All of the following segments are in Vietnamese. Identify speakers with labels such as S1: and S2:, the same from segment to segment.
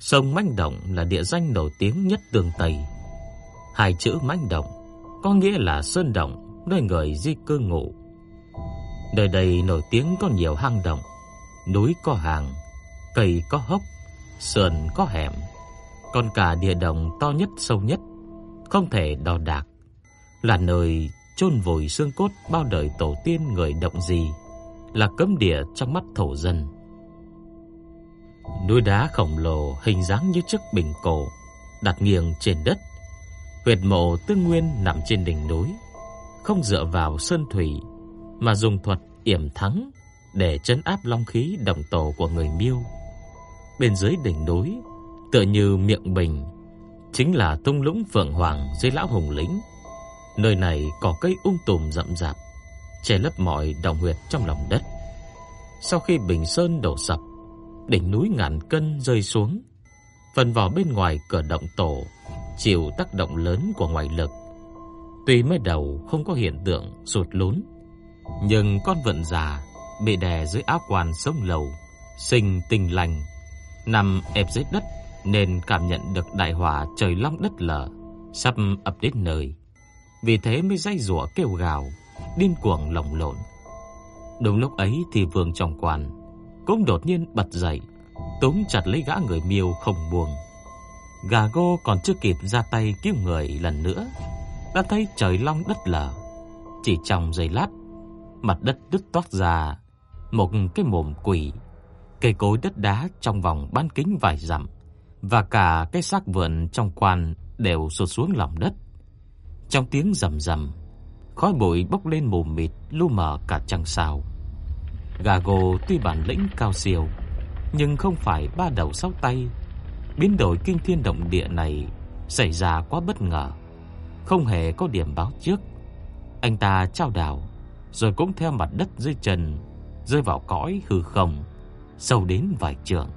S1: Sông Mãnh Động là địa danh nổi tiếng nhất tương Tây. Hai chữ Mãnh Động có nghĩa là sơn động, nơi người di cư ngụ. Nơi đây nổi tiếng có nhiều hang động, núi có hàng, cây có hốc, sườn có hẻm, còn cả địa động to nhất sâu nhất, không thể đo đạc, là nơi chôn vùi xương cốt bao đời tổ tiên người động gì, là cấm địa trong mắt thổ dân. Núi đá khổng lồ hình dáng như chiếc bình cổ đặt nghiêng trên đất. Huyệt mộ tương nguyên nằm trên đỉnh núi, không dựa vào sơn thủy mà dùng thuật yểm thắng để trấn áp long khí đồng tổ của người Miêu. Bên dưới đỉnh núi, tựa như miệng bình, chính là tung lũng phượng hoàng dưới lão hùng lĩnh. Nơi này có cây ung tùm rậm rạp, che lấp mọi động huyệt trong lòng đất. Sau khi Bình Sơn đổ sập, đỉnh núi ngàn cân rơi xuống, phần vỏ bên ngoài cửa động tổ chịu tác động lớn của ngoại lực. Tuy mới đầu không có hiện tượng sụt lún, nhưng con vận già bị đè dưới áo quan sông lầu, sinh tình lành, nằm ép dưới đất nên cảm nhận được đại hỏa trời long đất lở sắp ập đến nơi. Vì thế mới dây rủa kêu gào, điên cuồng lồng lộn. Đúng lúc ấy thì vương trong quan cũng đột nhiên bật dậy, túm chặt lấy gã người miêu không buông. Gà gô còn chưa kịp ra tay cứu người lần nữa, đã thấy trời long đất lở. Chỉ trong giây lát, mặt đất đứt toát ra một cái mồm quỷ, cây cối đất đá trong vòng bán kính vài dặm và cả cái xác vượn trong quan đều sụt xuống lòng đất. Trong tiếng rầm rầm, khói bụi bốc lên mù mịt lu mờ cả trăng sao. Gago tuy bản lĩnh cao siêu, nhưng không phải ba đầu sáu tay. Biến đổi kinh thiên động địa này xảy ra quá bất ngờ, không hề có điểm báo trước. Anh ta trao đảo, rồi cũng theo mặt đất dưới chân rơi vào cõi hư không, sâu đến vài trượng.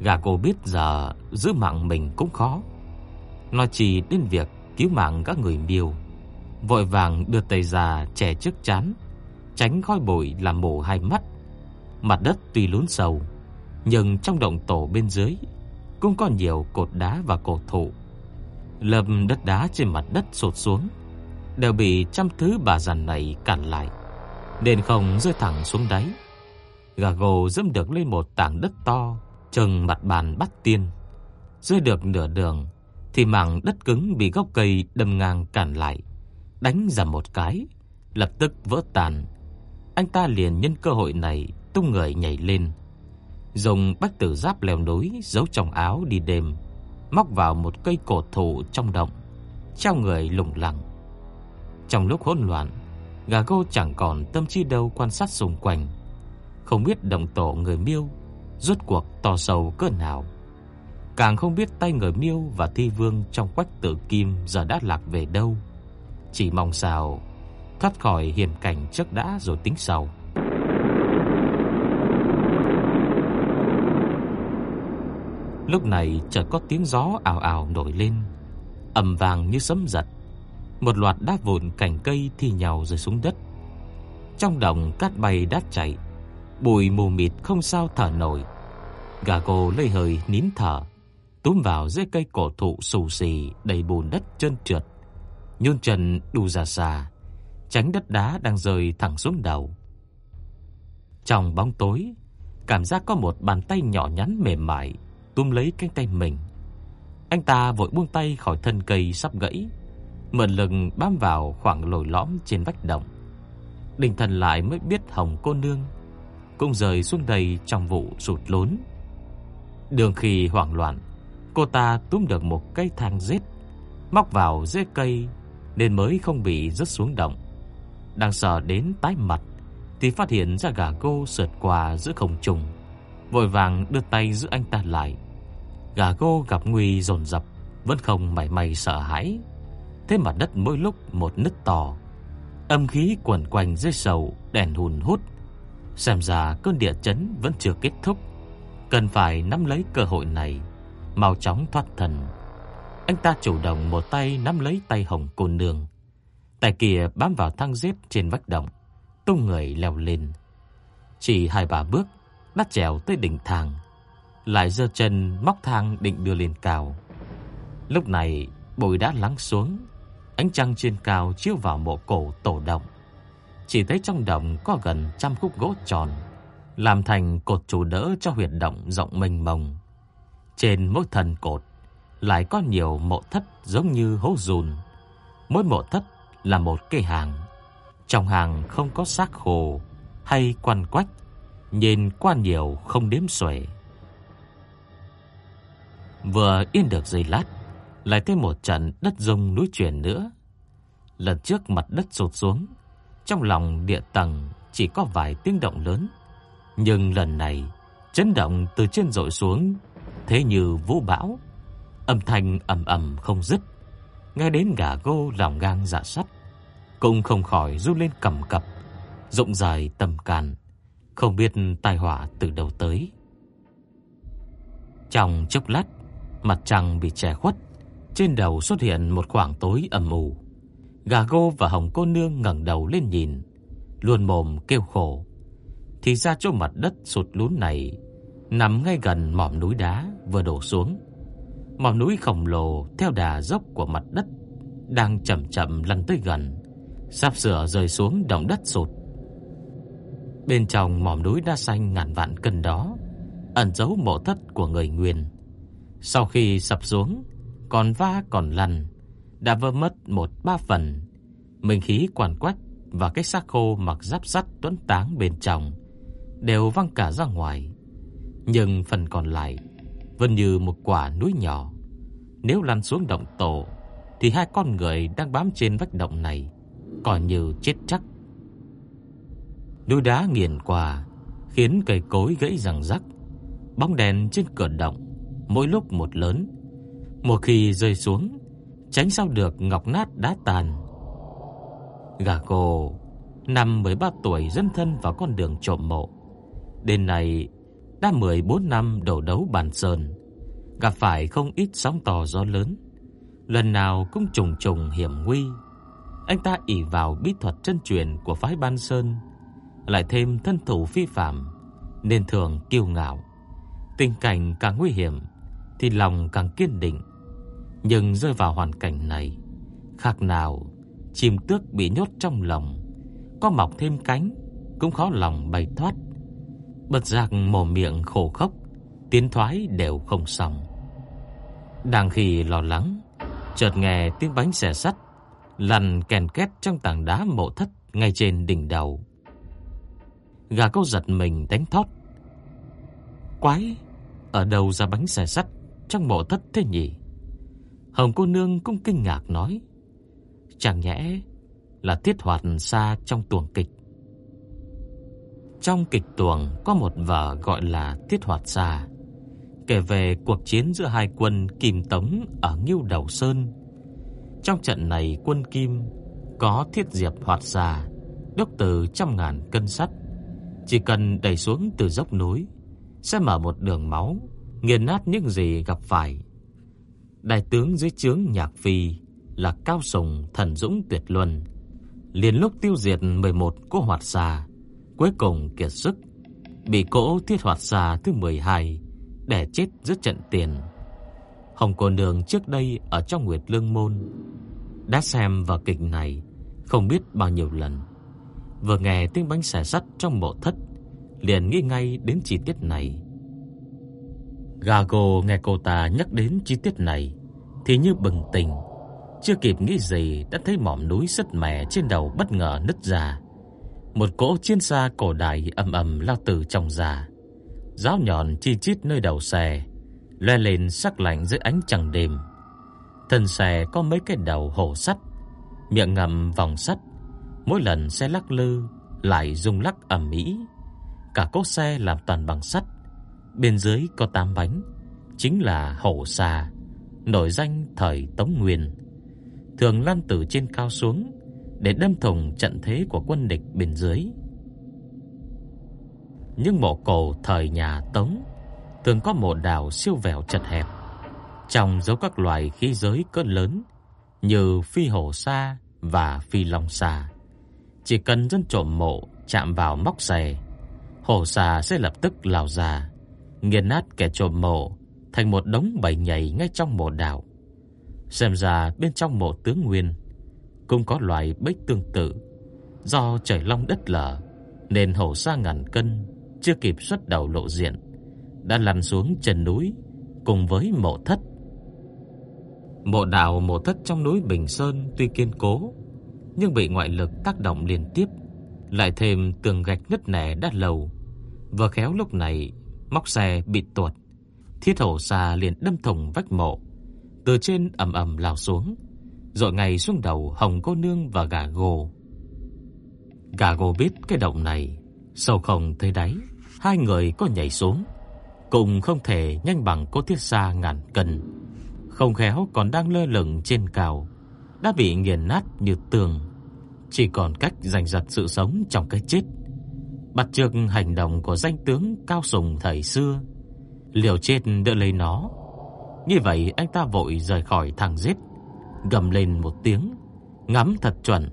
S1: Gago biết giờ giữ mạng mình cũng khó. Nó chỉ đến việc cứu mạng các người miêu, vội vàng đưa tay ra trẻ trước chán tránh khói bụi làm mù hai mắt. Mặt đất tuy lún sâu, nhưng trong động tổ bên dưới cũng có nhiều cột đá và cổ thụ. lầm đất đá trên mặt đất sụt xuống, đều bị trăm thứ bà giàn này cản lại, nên không rơi thẳng xuống đáy. Gà gồ dẫm được lên một tảng đất to, chừng mặt bàn bắt tiên. Rơi được nửa đường, thì mảng đất cứng bị gốc cây đâm ngang cản lại, đánh ra một cái, lập tức vỡ tan, anh ta liền nhân cơ hội này tung người nhảy lên, dùng bách tử giáp leo núi giấu trong áo đi đêm, móc vào một cây cột thụ trong động, treo người lủng lẳng. Trong lúc hỗn loạn, gà gô chẳng còn tâm trí đâu quan sát xung quanh, không biết động tổ người Miêu rốt cuộc to sâu cỡ nào, càng không biết tay người Miêu và Thi Vương trong quách tử kim giờ đã lạc về đâu. Chỉ mong sao thoát khỏi hiểm cảnh trước đã rồi tính sau. Lúc này chợt có tiếng gió ào ào nổi lên, ầm vang như sấm giật. Một loạt đá vụn cành cây thi nhau rơi xuống đất. Trong đồng cát bay đát chạy, bụi mù mịt không sao thở nổi. Gà cô lây hơi nín thở, túm vào dưới cây cổ thụ xù xì đầy bùn đất trơn trượt, nhôn chân đu ra xa tránh đất đá đang rơi thẳng xuống đầu. Trong bóng tối, cảm giác có một bàn tay nhỏ nhắn mềm mại túm lấy cánh tay mình. Anh ta vội buông tay khỏi thân cây sắp gãy, mượn lực bám vào khoảng lồi lõm trên vách động. Đình thần lại mới biết Hồng cô nương cũng rơi xuống đây trong vụ sụt lún. Đường khi hoảng loạn, cô ta túm được một cây thang rết móc vào rễ cây nên mới không bị rớt xuống động đang sợ đến tái mặt, thì phát hiện ra gà cô sượt qua giữa không trung, vội vàng đưa tay giữ anh ta lại. Gà cô gặp nguy dồn dập, vẫn không mảy may sợ hãi. Thế mặt đất mỗi lúc một nứt to, âm khí quẩn quanh dưới sầu đèn hùn hút. Xem ra cơn địa chấn vẫn chưa kết thúc, cần phải nắm lấy cơ hội này, mau chóng thoát thần. Anh ta chủ động một tay nắm lấy tay Hồng cô nương, tay kia bám vào thang dép trên vách động, tung người leo lên. Chỉ hai ba bước, đã trèo tới đỉnh thang, lại giơ chân móc thang định đưa lên cao. Lúc này, bụi đã lắng xuống, ánh trăng trên cao chiếu vào mộ cổ tổ động. Chỉ thấy trong động có gần trăm khúc gỗ tròn, làm thành cột trụ đỡ cho huyệt động rộng mênh mông. Trên mỗi thân cột lại có nhiều mộ thất giống như hố dùn. Mỗi mộ thất là một cây hàng. Trong hàng không có xác khô hay quan quách, nhìn qua nhiều không đếm xuể. Vừa yên được giây lát, lại thêm một trận đất rung núi chuyển nữa. Lần trước mặt đất sụt xuống, trong lòng địa tầng chỉ có vài tiếng động lớn, nhưng lần này chấn động từ trên dội xuống, thế như vũ bão, âm thanh ầm ầm không dứt, nghe đến gà gô lòng gang dạ sắt, cũng không khỏi run lên cầm cập, rộng dài tầm can, không biết tai họa từ đâu tới. Trong chốc lát, mặt trăng bị che khuất, trên đầu xuất hiện một khoảng tối âm u. Gà gô và hồng cô nương ngẩng đầu lên nhìn, luôn mồm kêu khổ. Thì ra chỗ mặt đất sụt lún này nằm ngay gần mỏm núi đá vừa đổ xuống. Mỏm núi khổng lồ theo đà dốc của mặt đất đang chậm chậm lăn tới gần, sắp sửa rơi xuống động đất sụt. Bên trong mỏm núi đá xanh ngàn vạn cân đó, ẩn giấu mộ thất của người Nguyên. Sau khi sập xuống, còn va còn lăn, đã vỡ mất một ba phần. Minh khí quản quách và cái xác khô mặc giáp sắt tuấn táng bên trong đều văng cả ra ngoài. Nhưng phần còn lại vẫn như một quả núi nhỏ. Nếu lăn xuống động tổ thì hai con người đang bám trên vách động này còn như chết chắc. Núi đá nghiền qua khiến cây cối gãy răng rắc. Bóng đèn trên cửa động mỗi lúc một lớn. Một khi rơi xuống, tránh sao được ngọc nát đá tàn. Gà cô năm 13 tuổi dân thân vào con đường trộm mộ. Đến nay đã 14 năm đầu đấu bàn sơn, gặp phải không ít sóng to gió lớn, lần nào cũng trùng trùng hiểm nguy. Anh ta ỷ vào bí thuật chân truyền của phái Ban Sơn, lại thêm thân thủ phi phàm, nên thường kiêu ngạo. Tình cảnh càng nguy hiểm thì lòng càng kiên định. Nhưng rơi vào hoàn cảnh này, khác nào chim tước bị nhốt trong lòng, có mọc thêm cánh cũng khó lòng bay thoát. Bật giác mồm miệng khổ khốc, tiến thoái đều không xong. Đang khi lo lắng, chợt nghe tiếng bánh xẻ sắt lăn kèn két trong tảng đá mộ thất ngay trên đỉnh đầu. Gà câu giật mình đánh thót. Quái, ở đâu ra bánh xe sắt trong mộ thất thế nhỉ? Hồng cô nương cũng kinh ngạc nói. Chẳng nhẽ là tiết hoạt xa trong tuồng kịch. Trong kịch tuồng có một vở gọi là Tiết Hoạt Xa, kể về cuộc chiến giữa hai quân Kim Tống ở Ngưu Đầu Sơn. Trong trận này quân Kim có thiết diệp hoạt xà, đốc từ trăm ngàn cân sắt, chỉ cần đẩy xuống từ dốc núi sẽ mở một đường máu, nghiền nát những gì gặp phải. Đại tướng dưới trướng Nhạc Phi là Cao Sùng thần dũng tuyệt luân, liền lúc tiêu diệt 11 cỗ hoạt xà, cuối cùng kiệt sức, bị cỗ thiết hoạt xà thứ 12 đè chết giữa trận tiền. Hồng cô nương trước đây ở trong Nguyệt Lương môn đã xem vào kịch này không biết bao nhiêu lần. Vừa nghe tiếng bánh xẻ sắt trong mộ thất, liền nghĩ ngay đến chi tiết này. Gago nghe cô ta nhắc đến chi tiết này thì như bừng tỉnh, chưa kịp nghĩ gì đã thấy mỏm núi sứt mẻ trên đầu bất ngờ nứt ra. Một cỗ chiến xa cổ đại ầm ầm lao từ trong ra. Giáo nhọn chi chít nơi đầu xe, loe lên sắc lạnh dưới ánh trăng đêm. Thân xe có mấy cái đầu hổ sắt, miệng ngậm vòng sắt, mỗi lần xe lắc lư lại rung lắc ầm ĩ. Cả cốt xe làm toàn bằng sắt, bên dưới có tám bánh, chính là hổ xà, nổi danh thời Tống Nguyên. Thường lăn từ trên cao xuống để đâm thủng trận thế của quân địch bên dưới. Nhưng mộ cổ thời nhà Tống từng có mộ đào siêu vẹo chật hẹp, trong dấu các loài khí giới cỡ lớn như phi hổ sa và phi long sa. Chỉ cần dân trộm mộ chạm vào móc xẻ, hổ sa sẽ lập tức lao ra, nghiền nát kẻ trộm mộ thành một đống bầy nhầy ngay trong mộ đào. Xem ra bên trong mộ tướng Nguyên cũng có loài bích tương tự. Do trời long đất lở nên hổ sa ngàn cân chưa kịp xuất đầu lộ diện đã lăn xuống chân núi cùng với mộ thất. Mộ đào mộ thất trong núi Bình Sơn tuy kiên cố nhưng bị ngoại lực tác động liên tiếp, lại thêm tường gạch nứt nẻ đã lầu Vừa khéo lúc này, móc xe bị tuột, thiết hổ xa liền đâm thủng vách mộ, từ trên ầm ầm lao xuống, rồi ngay xuống đầu Hồng cô nương và gà gồ. Gà gồ biết cái động này sâu không thấy đáy, hai người có nhảy xuống, cùng không thể nhanh bằng cốt thiết xa ngàn cân, không khéo còn đang lơ lửng trên cao, đã bị nghiền nát như tường chỉ còn cách giành giật sự sống trong cái chết. Bắt chước hành động của danh tướng cao sùng thời xưa, liều chết đỡ lấy nó. Như vậy anh ta vội rời khỏi thằng giết, gầm lên một tiếng, ngắm thật chuẩn,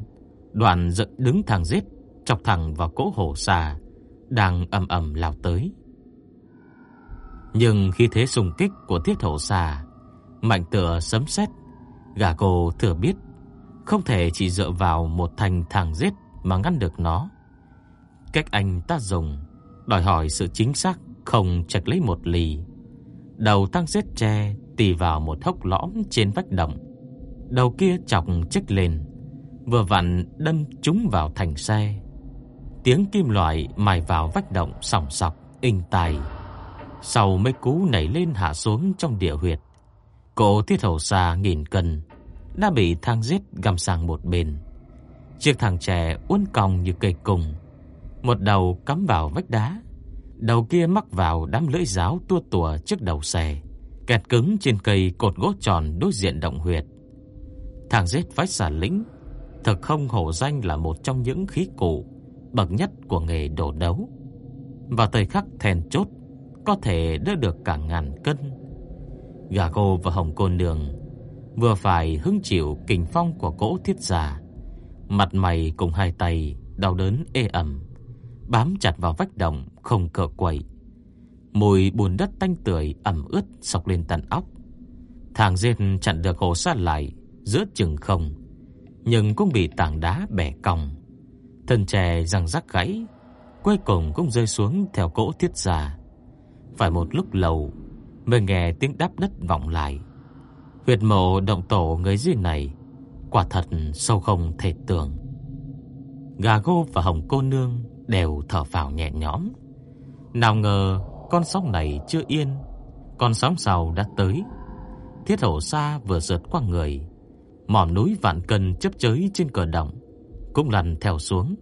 S1: đoạn dựng đứng thằng giết, chọc thẳng vào cỗ hổ xà đang ầm ầm lao tới. Nhưng khi thế xung kích của thiết thổ xà mạnh tựa sấm sét, gã cô thừa biết không thể chỉ dựa vào một thành thang giết mà ngăn được nó. Cách anh ta dùng đòi hỏi sự chính xác không chạch lấy một lì. Đầu tăng giết tre tì vào một hốc lõm trên vách động. Đầu kia chọc chích lên, vừa vặn đâm trúng vào thành xe. Tiếng kim loại mài vào vách động sòng sọc, inh tài sau mấy cú nảy lên hạ xuống trong địa huyệt, cổ thiết hầu xa nghìn cân đã bị thang giết găm sang một bên. Chiếc thằng trẻ uốn cong như cây cùng, một đầu cắm vào vách đá, đầu kia mắc vào đám lưỡi giáo tua tủa trước đầu xe, kẹt cứng trên cây cột gỗ tròn đối diện động huyệt. Thằng giết vách xả lĩnh, thực không hổ danh là một trong những khí cụ bậc nhất của nghề đổ đấu. Vào thời khắc then chốt, có thể đỡ được cả ngàn cân. Gà cô và hồng cô nương vừa phải hứng chịu kình phong của cỗ thiết giả, mặt mày cùng hai tay đau đớn ê ẩm, bám chặt vào vách động không cựa quậy. Mùi bùn đất tanh tưởi ẩm ướt sọc lên tận óc. Thằng dệt chặn được hồ sát lại giữa chừng không, nhưng cũng bị tảng đá bẻ cong. Thân chè răng rắc gãy, cuối cùng cũng rơi xuống theo cỗ thiết giả. Phải một lúc lâu mới nghe tiếng đáp đất vọng lại. Huyệt mộ động tổ người dưới này quả thật sâu không thể tưởng. Gà gô và hồng cô nương đều thở vào nhẹ nhõm. Nào ngờ con sóng này chưa yên, con sóng sau đã tới. Thiết hổ xa vừa rượt qua người, mỏm núi vạn cân chấp chới trên cờ động cũng lăn theo xuống.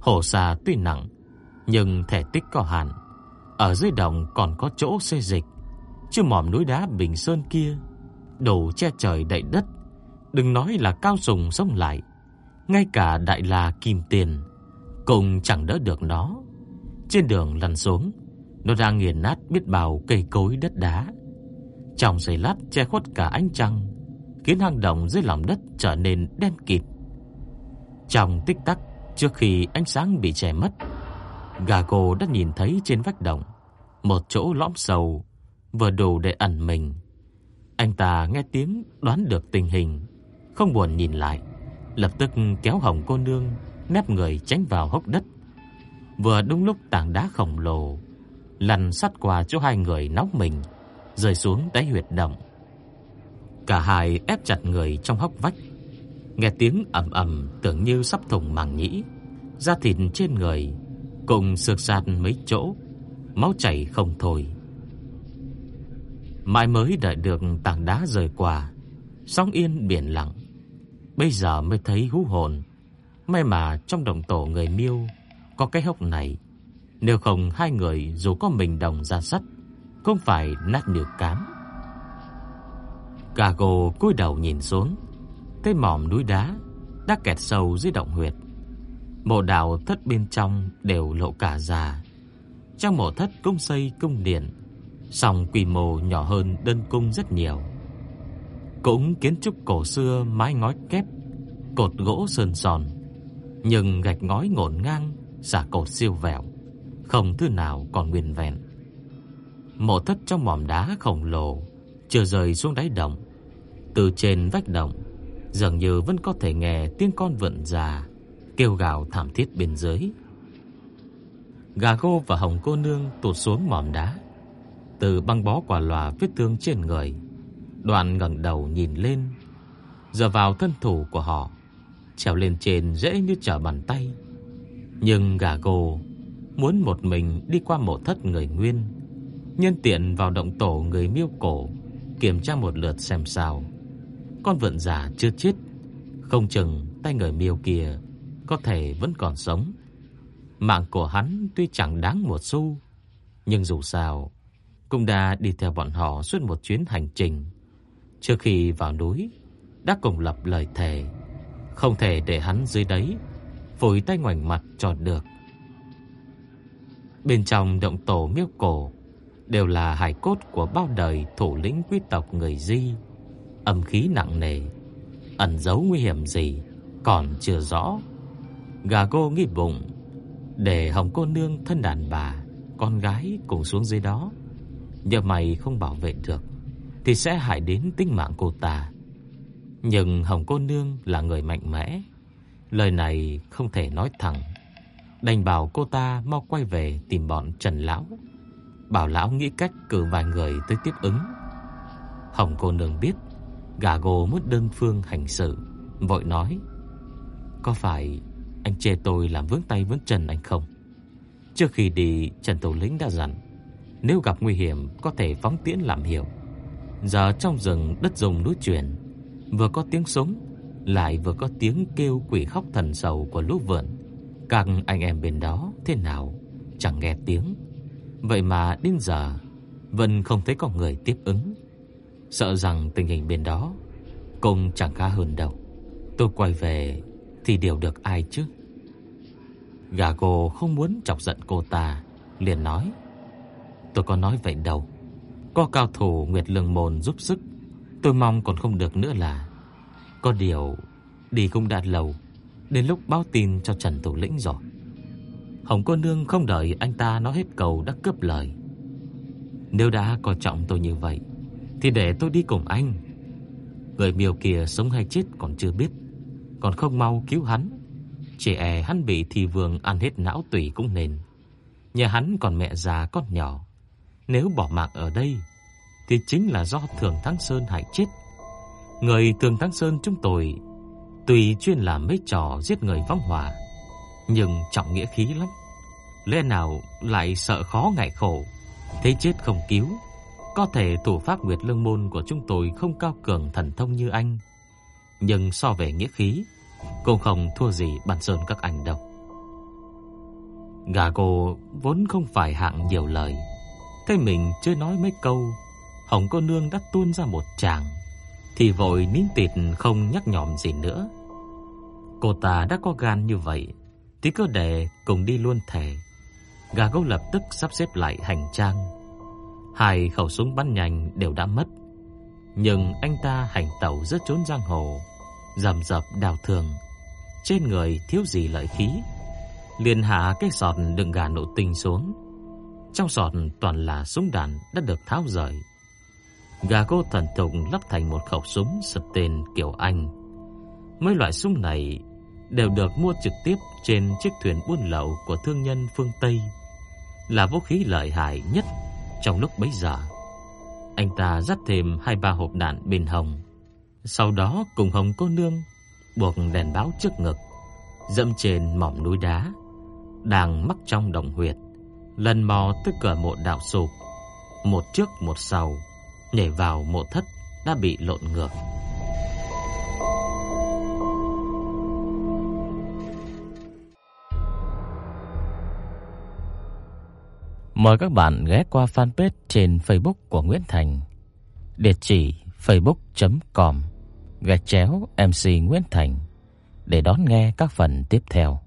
S1: Hổ xa tuy nặng, nhưng thể tích có hạn. Ở dưới động còn có chỗ xê dịch, chứ mỏm núi đá Bình Sơn kia đủ che trời đậy đất, đừng nói là cao sùng sông lại, ngay cả đại la kim tiền cũng chẳng đỡ được nó. Trên đường lăn xuống, nó đang nghiền nát biết bao cây cối đất đá. Trong giây lát che khuất cả ánh trăng, khiến hang động dưới lòng đất trở nên đen kịt. Trong tích tắc, trước khi ánh sáng bị che mất, gà cô đã nhìn thấy trên vách động một chỗ lõm sâu vừa đủ để ẩn mình. Anh ta nghe tiếng đoán được tình hình, không buồn nhìn lại, lập tức kéo Hồng cô nương nép người tránh vào hốc đất. Vừa đúng lúc tảng đá khổng lồ lăn sát qua chỗ hai người nóng mình, rơi xuống đáy huyệt động. Cả hai ép chặt người trong hốc vách, nghe tiếng ầm ầm tưởng như sắp thủng màng nhĩ, da thịt trên người cùng sượt sạt mấy chỗ, máu chảy không thôi. Mãi mới đợi được tảng đá rời qua Sóng yên biển lặng Bây giờ mới thấy hú hồn May mà trong đồng tổ người miêu có cái hốc này, nếu không hai người dù có mình đồng ra sắt, không phải nát nửa cám. Gago cúi đầu nhìn xuống, thấy mỏm núi đá đã kẹt sâu dưới động huyệt. Mộ đào thất bên trong đều lộ cả già. Trong mộ thất cung xây cung điện, song quy mô nhỏ hơn đơn cung rất nhiều. Cũng kiến trúc cổ xưa mái ngói kép, cột gỗ sơn sòn, nhưng gạch ngói ngổn ngang, xả cột siêu vẹo, không thứ nào còn nguyên vẹn. Mộ thất trong mỏm đá khổng lồ chưa rời xuống đáy động, từ trên vách động dường như vẫn có thể nghe tiếng con vượn già kêu gào thảm thiết bên dưới. Gà gô và hồng cô nương tụt xuống mỏm đá, từ băng bó quả lòa vết thương trên người. Đoàn ngẩng đầu nhìn lên, giờ vào thân thủ của họ, trèo lên trên dễ như trở bàn tay. Nhưng gà gô muốn một mình đi qua mộ thất người nguyên, nhân tiện vào động tổ người miêu cổ, kiểm tra một lượt xem sao. Con vượn già chưa chết, không chừng tay người miêu kia có thể vẫn còn sống. Mạng của hắn tuy chẳng đáng một xu, nhưng dù sao cũng đã đi theo bọn họ suốt một chuyến hành trình. Trước khi vào núi, đã cùng lập lời thề, không thể để hắn dưới đấy phủi tay ngoảnh mặt cho được. Bên trong động tổ miếu cổ đều là hài cốt của bao đời thủ lĩnh quý tộc người Di, âm khí nặng nề, ẩn giấu nguy hiểm gì còn chưa rõ. Gà cô nghĩ bụng để Hồng cô nương thân đàn bà, con gái cùng xuống dưới đó. Nhờ mày không bảo vệ được thì sẽ hại đến tính mạng cô ta. Nhưng Hồng cô nương là người mạnh mẽ, lời này không thể nói thẳng. Đành bảo cô ta mau quay về tìm bọn Trần lão. Bảo lão nghĩ cách cử vài người tới tiếp ứng. Hồng cô nương biết gà gồ muốn đơn phương hành sự, vội nói: "Có phải anh chê tôi làm vướng tay vướng chân anh không?" Trước khi đi, Trần Tổ lĩnh đã dặn, nếu gặp nguy hiểm có thể phóng tiễn làm hiểu. Giờ trong rừng đất rồng núi chuyển, vừa có tiếng súng, lại vừa có tiếng kêu quỷ khóc thần sầu của lũ vượn. Các anh em bên đó thế nào chẳng nghe tiếng. Vậy mà đến giờ vẫn không thấy có người tiếp ứng. Sợ rằng tình hình bên đó cũng chẳng khá hơn đâu. Tôi quay về thì điều được ai chứ? Gà gồ không muốn chọc giận cô ta, liền nói: "Tôi có nói vậy đâu. Có cao thủ Nguyệt Lương môn giúp sức, tôi mong còn không được nữa là. Có điều đi cũng đã lâu, đến lúc báo tin cho Trần thủ lĩnh rồi." Hồng cô nương không đợi anh ta nói hết câu đã cướp lời. Nếu đã coi trọng tôi như vậy, thì để tôi đi cùng anh. Người miêu kia sống hay chết còn chưa biết, còn không mau cứu hắn. Chỉ e hắn bị thì vương ăn hết não tủy cũng nên. Nhà hắn còn mẹ già con nhỏ. Nếu bỏ mạng ở đây, thì chính là do Thường Thắng Sơn hại chết. Người Thường Thắng Sơn chúng tôi tùy chuyên làm mấy trò giết người phóng hỏa, nhưng trọng nghĩa khí lắm. Lẽ nào lại sợ khó ngại khổ, thế chết không cứu. Có thể thủ pháp Nguyệt Lương môn của chúng tôi không cao cường thần thông như anh, nhưng so về nghĩa khí, cô không thua gì Bản Sơn các anh đâu. Gà cô vốn không phải hạng nhiều lời, thấy mình chưa nói mấy câu, Hồng cô nương đã tuôn ra một tràng, thì vội nín tịt không nhắc nhòm gì nữa. Cô ta đã có gan như vậy, thì cứ để cùng đi luôn thể. Gà gấu lập tức sắp xếp lại hành trang. Hai khẩu súng bắn nhanh đều đã mất, nhưng anh ta hành tẩu rất trốn giang hồ, rầm rập đào thường, trên người thiếu gì lợi khí, liền hạ cái sọt đựng gà nổ tinh xuống. Trong sọt toàn là súng đạn đã được tháo rời. Gà cô thần thùng lắp thành một khẩu súng sập tên kiểu Anh. Mấy loại súng này đều được mua trực tiếp trên chiếc thuyền buôn lậu của thương nhân phương Tây, là vũ khí lợi hại nhất trong lúc bấy giờ. Anh ta dắt thêm hai ba hộp đạn bên hồng, sau đó cùng Hồng cô nương buộc đèn báo trước ngực, dẫm trên mỏm núi đá, đang mắc trong đồng huyệt, lần mò tới cửa mộ đạo sụp, một trước một sau, nhảy vào mộ thất đã bị lộn ngược. Mời các bạn ghé qua fanpage trên Facebook của Nguyễn Thành. Địa chỉ facebook.com gạch chéo MC Nguyễn Thành để đón nghe các phần tiếp theo.